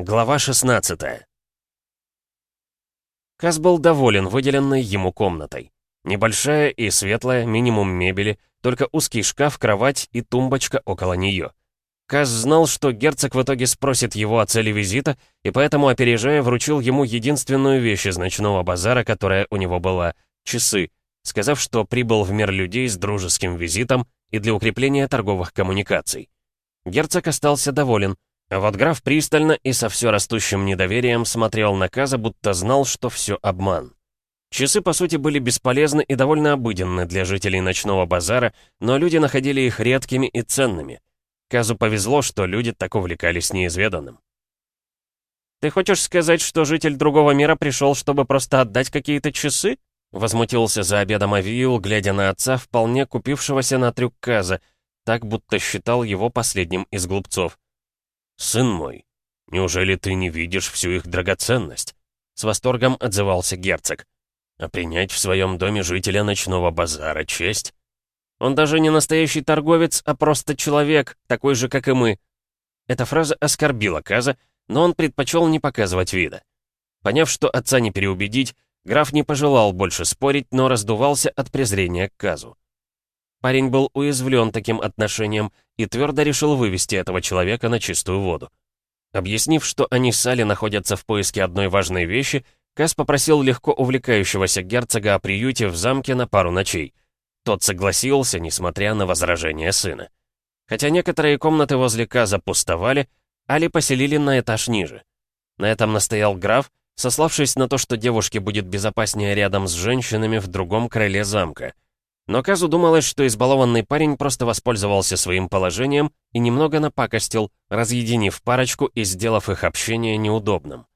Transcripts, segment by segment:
Глава 16 Каз был доволен выделенной ему комнатой. Небольшая и светлая, минимум мебели, только узкий шкаф, кровать и тумбочка около нее. Каз знал, что герцог в итоге спросит его о цели визита, и поэтому, опережая, вручил ему единственную вещь из ночного базара, которая у него была — часы, сказав, что прибыл в мир людей с дружеским визитом и для укрепления торговых коммуникаций. Герцог остался доволен, вот граф пристально и со все растущим недоверием смотрел на Каза, будто знал, что все обман. Часы, по сути, были бесполезны и довольно обыденны для жителей ночного базара, но люди находили их редкими и ценными. Казу повезло, что люди так увлекались неизведанным. «Ты хочешь сказать, что житель другого мира пришел, чтобы просто отдать какие-то часы?» Возмутился за обедом Авиил, глядя на отца, вполне купившегося на трюк Каза, так будто считал его последним из глупцов. «Сын мой, неужели ты не видишь всю их драгоценность?» С восторгом отзывался герцог. «А принять в своем доме жителя ночного базара честь?» «Он даже не настоящий торговец, а просто человек, такой же, как и мы». Эта фраза оскорбила Каза, но он предпочел не показывать вида. Поняв, что отца не переубедить, Граф не пожелал больше спорить, но раздувался от презрения к Казу. Парень был уязвлен таким отношением и твердо решил вывести этого человека на чистую воду. Объяснив, что они с Али находятся в поиске одной важной вещи, Каз попросил легко увлекающегося герцога о приюте в замке на пару ночей. Тот согласился, несмотря на возражения сына. Хотя некоторые комнаты возле Каза пустовали, Али поселили на этаж ниже. На этом настоял граф, сославшись на то, что девушке будет безопаснее рядом с женщинами в другом крыле замка. Но Казу думалось, что избалованный парень просто воспользовался своим положением и немного напакостил, разъединив парочку и сделав их общение неудобным.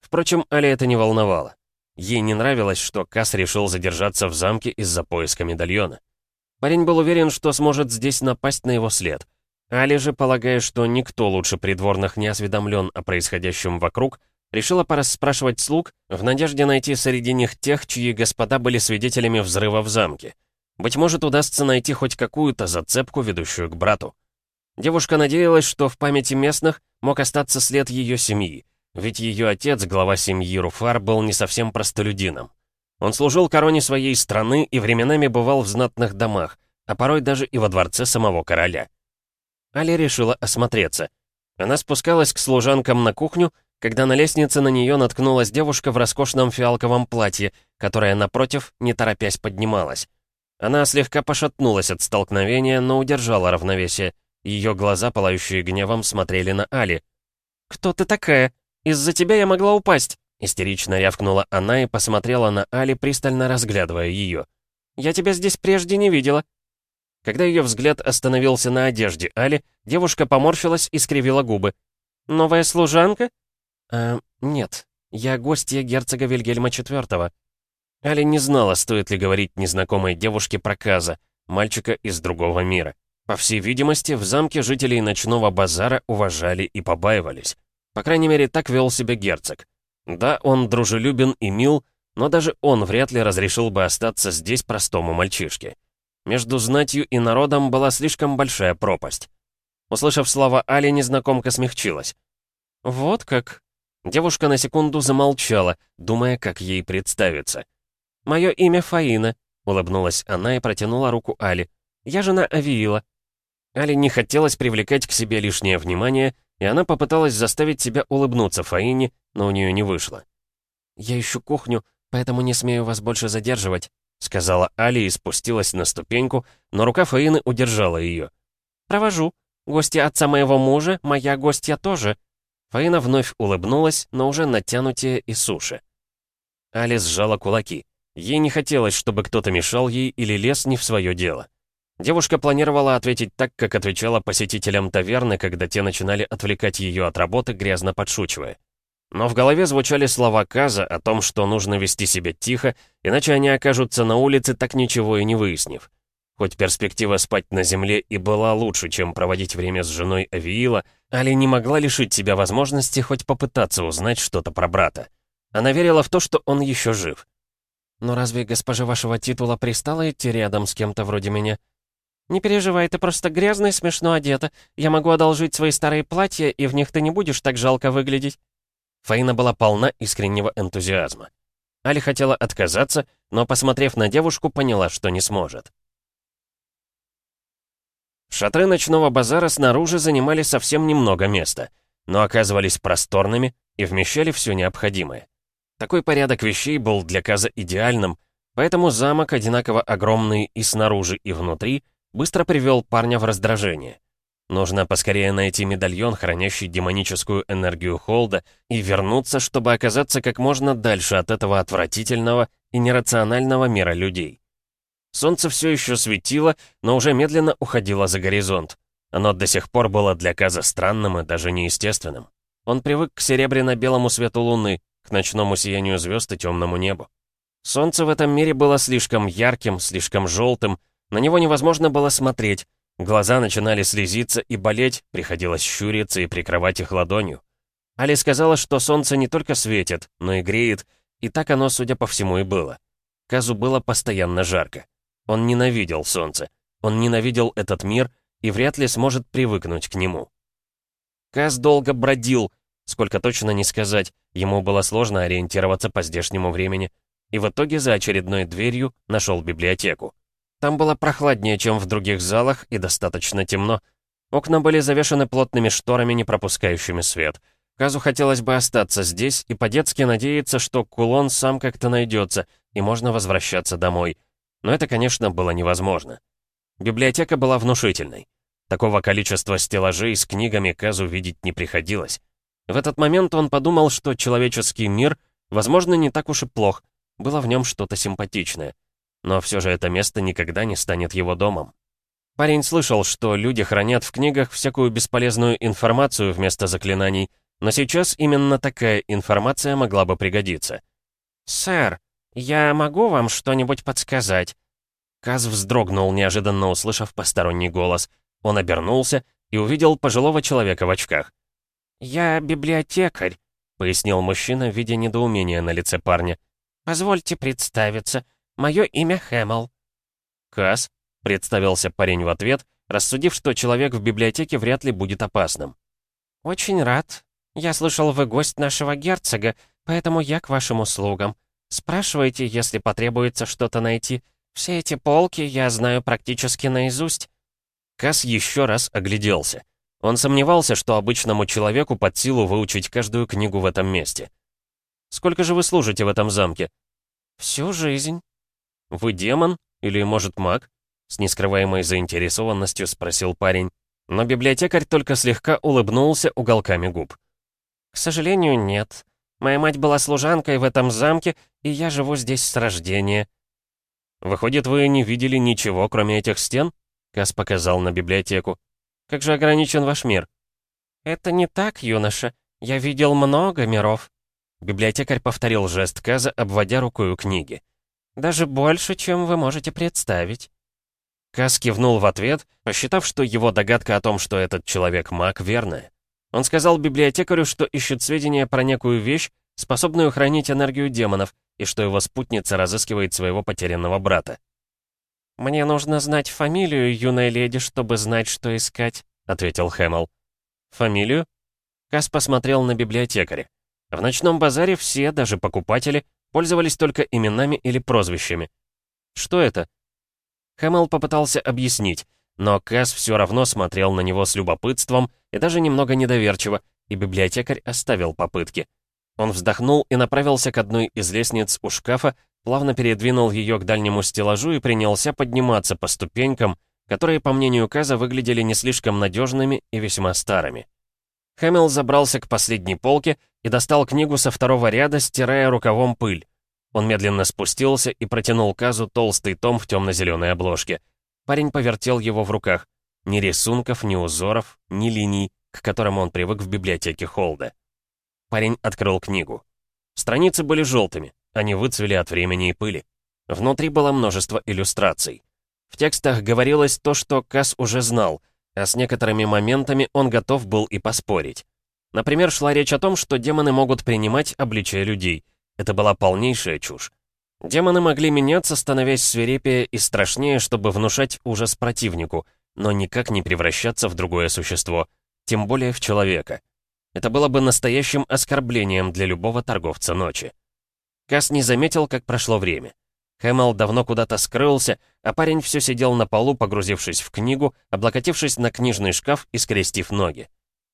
Впрочем, Али это не волновало. Ей не нравилось, что Кас решил задержаться в замке из-за поиска медальона. Парень был уверен, что сможет здесь напасть на его след. Али же, полагая, что никто лучше придворных не осведомлен о происходящем вокруг, Решила порасспрашивать слуг, в надежде найти среди них тех, чьи господа были свидетелями взрыва в замке. Быть может, удастся найти хоть какую-то зацепку, ведущую к брату. Девушка надеялась, что в памяти местных мог остаться след ее семьи, ведь ее отец, глава семьи Руфар, был не совсем простолюдином. Он служил короне своей страны и временами бывал в знатных домах, а порой даже и во дворце самого короля. Али решила осмотреться. Она спускалась к служанкам на кухню когда на лестнице на нее наткнулась девушка в роскошном фиалковом платье, которая, напротив, не торопясь поднималась. Она слегка пошатнулась от столкновения, но удержала равновесие. Ее глаза, пылающие гневом, смотрели на Али. «Кто ты такая? Из-за тебя я могла упасть!» Истерично рявкнула она и посмотрела на Али, пристально разглядывая ее. «Я тебя здесь прежде не видела». Когда ее взгляд остановился на одежде Али, девушка поморщилась и скривила губы. «Новая служанка?» «Э, нет. Я гостья герцога Вильгельма IV». Али не знала, стоит ли говорить незнакомой девушке про Каза, мальчика из другого мира. По всей видимости, в замке жителей ночного базара уважали и побаивались. По крайней мере, так вел себя герцог. Да, он дружелюбен и мил, но даже он вряд ли разрешил бы остаться здесь простому мальчишке. Между знатью и народом была слишком большая пропасть. Услышав слова Али, незнакомка смягчилась. «Вот как», Девушка на секунду замолчала, думая, как ей представиться. «Мое имя Фаина», — улыбнулась она и протянула руку Али. «Я жена Авиила». Али не хотелось привлекать к себе лишнее внимание, и она попыталась заставить себя улыбнуться Фаине, но у нее не вышло. «Я ищу кухню, поэтому не смею вас больше задерживать», — сказала Али и спустилась на ступеньку, но рука Фаины удержала ее. «Провожу. Гостья отца моего мужа, моя гостья тоже», Фаина вновь улыбнулась, но уже натянутее и суше. Али сжала кулаки. Ей не хотелось, чтобы кто-то мешал ей или лез не в свое дело. Девушка планировала ответить так, как отвечала посетителям таверны, когда те начинали отвлекать ее от работы, грязно подшучивая. Но в голове звучали слова Каза о том, что нужно вести себя тихо, иначе они окажутся на улице, так ничего и не выяснив. Хоть перспектива спать на земле и была лучше, чем проводить время с женой Авиила, Али не могла лишить себя возможности хоть попытаться узнать что-то про брата. Она верила в то, что он еще жив. «Но разве госпожа вашего титула пристала идти рядом с кем-то вроде меня?» «Не переживай, ты просто грязно и смешно одета. Я могу одолжить свои старые платья, и в них ты не будешь так жалко выглядеть». Фаина была полна искреннего энтузиазма. Али хотела отказаться, но, посмотрев на девушку, поняла, что не сможет. Шатры ночного базара снаружи занимали совсем немного места, но оказывались просторными и вмещали все необходимое. Такой порядок вещей был для Каза идеальным, поэтому замок, одинаково огромный и снаружи, и внутри, быстро привел парня в раздражение. Нужно поскорее найти медальон, хранящий демоническую энергию Холда, и вернуться, чтобы оказаться как можно дальше от этого отвратительного и нерационального мира людей. Солнце все еще светило, но уже медленно уходило за горизонт. Оно до сих пор было для Каза странным и даже неестественным. Он привык к серебряно-белому свету луны, к ночному сиянию звезд и темному небу. Солнце в этом мире было слишком ярким, слишком желтым, на него невозможно было смотреть, глаза начинали слезиться и болеть, приходилось щуриться и прикрывать их ладонью. Али сказала, что солнце не только светит, но и греет, и так оно, судя по всему, и было. Казу было постоянно жарко. Он ненавидел солнце. Он ненавидел этот мир и вряд ли сможет привыкнуть к нему. Каз долго бродил, сколько точно не сказать, ему было сложно ориентироваться по здешнему времени, и в итоге за очередной дверью нашел библиотеку. Там было прохладнее, чем в других залах, и достаточно темно. Окна были завешаны плотными шторами, не пропускающими свет. Казу хотелось бы остаться здесь и по-детски надеяться, что кулон сам как-то найдется, и можно возвращаться домой. Но это, конечно, было невозможно. Библиотека была внушительной. Такого количества стеллажей с книгами Казу видеть не приходилось. В этот момент он подумал, что человеческий мир, возможно, не так уж и плох, было в нем что-то симпатичное. Но все же это место никогда не станет его домом. Парень слышал, что люди хранят в книгах всякую бесполезную информацию вместо заклинаний, но сейчас именно такая информация могла бы пригодиться. «Сэр, «Я могу вам что-нибудь подсказать?» Каз вздрогнул, неожиданно услышав посторонний голос. Он обернулся и увидел пожилого человека в очках. «Я библиотекарь», — пояснил мужчина, видя недоумение на лице парня. «Позвольте представиться. Мое имя Хэмл». «Каз», — представился парень в ответ, рассудив, что человек в библиотеке вряд ли будет опасным. «Очень рад. Я слышал, вы гость нашего герцога, поэтому я к вашим услугам. Спрашивайте, если потребуется что-то найти. Все эти полки я знаю практически наизусть». Кас еще раз огляделся. Он сомневался, что обычному человеку под силу выучить каждую книгу в этом месте. «Сколько же вы служите в этом замке?» «Всю жизнь». «Вы демон? Или, может, маг?» С нескрываемой заинтересованностью спросил парень. Но библиотекарь только слегка улыбнулся уголками губ. «К сожалению, нет. Моя мать была служанкой в этом замке, и я живу здесь с рождения». «Выходит, вы не видели ничего, кроме этих стен?» Кас показал на библиотеку. «Как же ограничен ваш мир?» «Это не так, юноша. Я видел много миров». Библиотекарь повторил жест Каза, обводя рукой книги. «Даже больше, чем вы можете представить». Каз кивнул в ответ, посчитав, что его догадка о том, что этот человек маг, верная. Он сказал библиотекарю, что ищет сведения про некую вещь, способную хранить энергию демонов, и что его спутница разыскивает своего потерянного брата. «Мне нужно знать фамилию юной леди, чтобы знать, что искать», — ответил Хэмл. «Фамилию?» Кас посмотрел на библиотекаря. В ночном базаре все, даже покупатели, пользовались только именами или прозвищами. «Что это?» Хэмл попытался объяснить, но Кэс все равно смотрел на него с любопытством и даже немного недоверчиво, и библиотекарь оставил попытки. Он вздохнул и направился к одной из лестниц у шкафа, плавно передвинул ее к дальнему стеллажу и принялся подниматься по ступенькам, которые, по мнению Каза, выглядели не слишком надежными и весьма старыми. Хэмилл забрался к последней полке и достал книгу со второго ряда, стирая рукавом пыль. Он медленно спустился и протянул Казу толстый том в темно-зеленой обложке — Парень повертел его в руках. Ни рисунков, ни узоров, ни линий, к которым он привык в библиотеке Холда. Парень открыл книгу. Страницы были желтыми, они выцвели от времени и пыли. Внутри было множество иллюстраций. В текстах говорилось то, что Касс уже знал, а с некоторыми моментами он готов был и поспорить. Например, шла речь о том, что демоны могут принимать обличие людей. Это была полнейшая чушь. Демоны могли меняться, становясь свирепее и страшнее, чтобы внушать ужас противнику, но никак не превращаться в другое существо, тем более в человека. Это было бы настоящим оскорблением для любого торговца ночи. Кас не заметил, как прошло время. Хэмл давно куда-то скрылся, а парень все сидел на полу, погрузившись в книгу, облокотившись на книжный шкаф и скрестив ноги.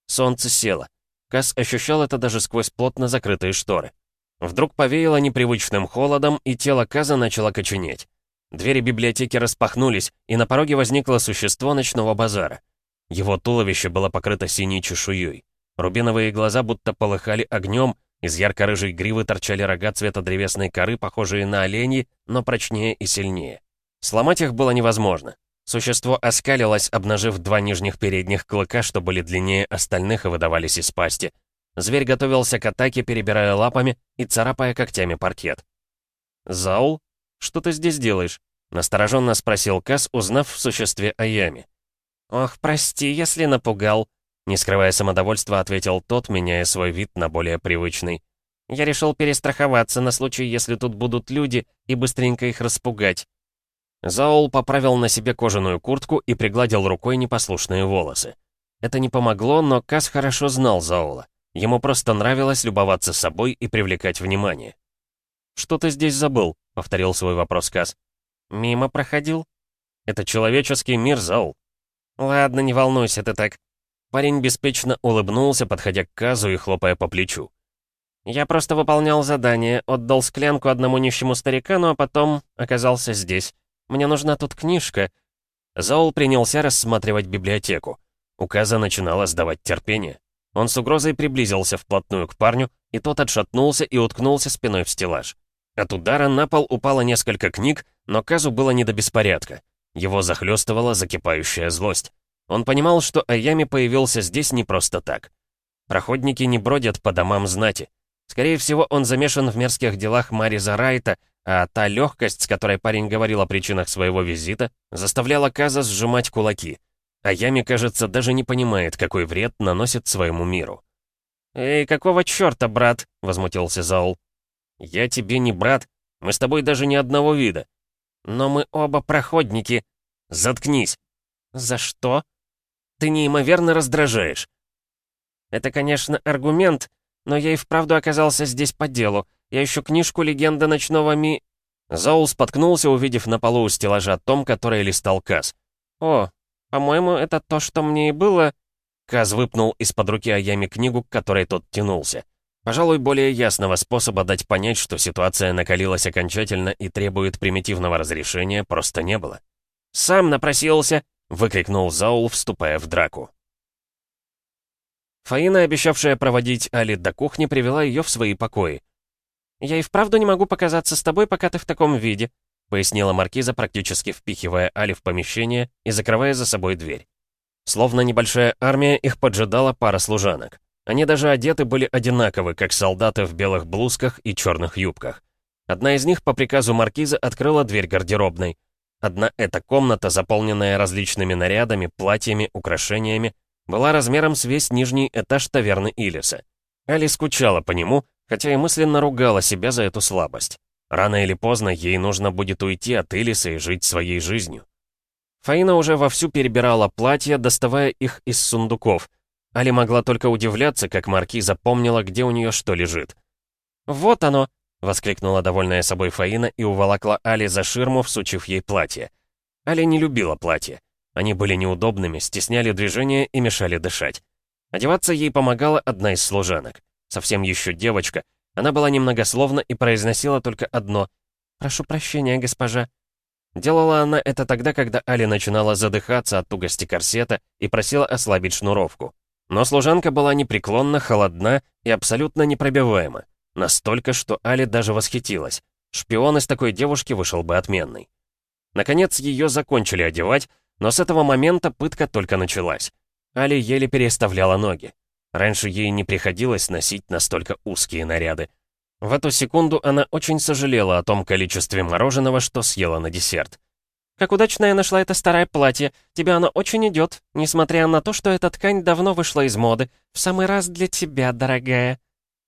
Солнце село. Кас ощущал это даже сквозь плотно закрытые шторы. Вдруг повеяло непривычным холодом, и тело Каза начало коченеть. Двери библиотеки распахнулись, и на пороге возникло существо ночного базара. Его туловище было покрыто синей чешуей. Рубиновые глаза будто полыхали огнем, из ярко-рыжей гривы торчали рога цвета древесной коры, похожие на оленьи, но прочнее и сильнее. Сломать их было невозможно. Существо оскалилось, обнажив два нижних передних клыка, что были длиннее остальных и выдавались из пасти. Зверь готовился к атаке, перебирая лапами и царапая когтями паркет. «Заул, что ты здесь делаешь?» — настороженно спросил Кас, узнав в существе Аями. «Ох, прости, если напугал», — не скрывая самодовольства, ответил тот, меняя свой вид на более привычный. «Я решил перестраховаться на случай, если тут будут люди, и быстренько их распугать». Заул поправил на себе кожаную куртку и пригладил рукой непослушные волосы. Это не помогло, но Кас хорошо знал Заула. Ему просто нравилось любоваться собой и привлекать внимание. «Что ты здесь забыл?» — повторил свой вопрос Каз. «Мимо проходил?» «Это человеческий мир, Заул». «Ладно, не волнуйся ты так». Парень беспечно улыбнулся, подходя к Казу и хлопая по плечу. «Я просто выполнял задание, отдал склянку одному нищему старикану, а потом оказался здесь. Мне нужна тут книжка». Заул принялся рассматривать библиотеку. У Каза начинало сдавать терпение. Он с угрозой приблизился вплотную к парню, и тот отшатнулся и уткнулся спиной в стеллаж. От удара на пол упало несколько книг, но Казу было не до беспорядка. Его захлестывала закипающая злость. Он понимал, что Аями появился здесь не просто так. Проходники не бродят по домам знати. Скорее всего, он замешан в мерзких делах Мариза Райта, а та легкость, с которой парень говорил о причинах своего визита, заставляла Каза сжимать кулаки — а кажется, даже не понимает, какой вред наносит своему миру. «Эй, какого чёрта, брат?» — возмутился Заул. «Я тебе не брат. Мы с тобой даже не одного вида». «Но мы оба проходники». «Заткнись». «За что?» «Ты неимоверно раздражаешь». «Это, конечно, аргумент, но я и вправду оказался здесь по делу. Я ищу книжку «Легенда ночного ми...» Заул споткнулся, увидев на полу у стеллажа том, который листал Каз. «О, «По-моему, это то, что мне и было...» Каз выпнул из-под руки Аями книгу, к которой тот тянулся. Пожалуй, более ясного способа дать понять, что ситуация накалилась окончательно и требует примитивного разрешения, просто не было. «Сам напросился!» — выкрикнул Заул, вступая в драку. Фаина, обещавшая проводить Али до кухни, привела ее в свои покои. «Я и вправду не могу показаться с тобой, пока ты в таком виде», пояснила маркиза, практически впихивая Али в помещение и закрывая за собой дверь. Словно небольшая армия, их поджидала пара служанок. Они даже одеты были одинаковы, как солдаты в белых блузках и черных юбках. Одна из них по приказу маркиза открыла дверь гардеробной. Одна эта комната, заполненная различными нарядами, платьями, украшениями, была размером с весь нижний этаж таверны Илиса. Али скучала по нему, хотя и мысленно ругала себя за эту слабость. Рано или поздно ей нужно будет уйти от Элиса и жить своей жизнью. Фаина уже вовсю перебирала платья, доставая их из сундуков. Али могла только удивляться, как Маркиза помнила, где у нее что лежит. «Вот оно!» — воскликнула довольная собой Фаина и уволокла Али за ширму, всучив ей платье. Али не любила платья. Они были неудобными, стесняли движение и мешали дышать. Одеваться ей помогала одна из служанок. Совсем еще девочка, она была немногословна и произносила только одно «Прошу прощения, госпожа». Делала она это тогда, когда Али начинала задыхаться от тугости корсета и просила ослабить шнуровку. Но служанка была непреклонна, холодна и абсолютно непробиваема. Настолько, что Али даже восхитилась. Шпион из такой девушки вышел бы отменный. Наконец, ее закончили одевать, но с этого момента пытка только началась. Али еле переставляла ноги. Раньше ей не приходилось носить настолько узкие наряды. В эту секунду она очень сожалела о том количестве мороженого, что съела на десерт. «Как удачно я нашла это старое платье. Тебе оно очень идет, несмотря на то, что эта ткань давно вышла из моды. В самый раз для тебя, дорогая».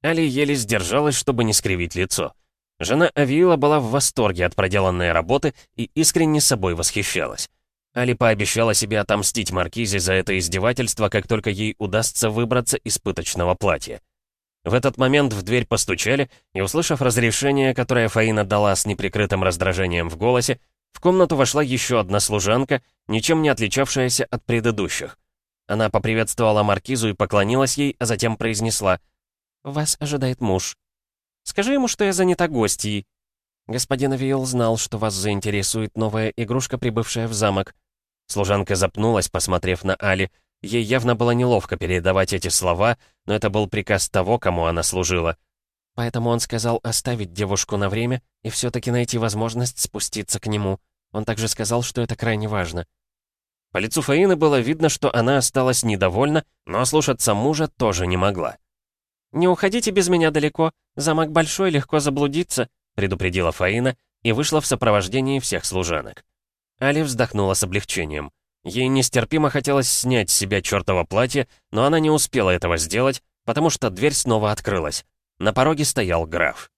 Али еле сдержалась, чтобы не скривить лицо. Жена Авиила была в восторге от проделанной работы и искренне собой восхищалась. Али пообещала себе отомстить Маркизе за это издевательство, как только ей удастся выбраться из пыточного платья. В этот момент в дверь постучали, и, услышав разрешение, которое Фаина дала с неприкрытым раздражением в голосе, в комнату вошла еще одна служанка, ничем не отличавшаяся от предыдущих. Она поприветствовала Маркизу и поклонилась ей, а затем произнесла «Вас ожидает муж». «Скажи ему, что я занята гостьей». «Господин Авиил знал, что вас заинтересует новая игрушка, прибывшая в замок». Служанка запнулась, посмотрев на Али. Ей явно было неловко передавать эти слова, но это был приказ того, кому она служила. Поэтому он сказал оставить девушку на время и все-таки найти возможность спуститься к нему. Он также сказал, что это крайне важно. По лицу Фаины было видно, что она осталась недовольна, но слушаться мужа тоже не могла. «Не уходите без меня далеко, замок большой, легко заблудиться», предупредила Фаина и вышла в сопровождении всех служанок. Али вздохнула с облегчением. Ей нестерпимо хотелось снять с себя чертово платье, но она не успела этого сделать, потому что дверь снова открылась. На пороге стоял граф.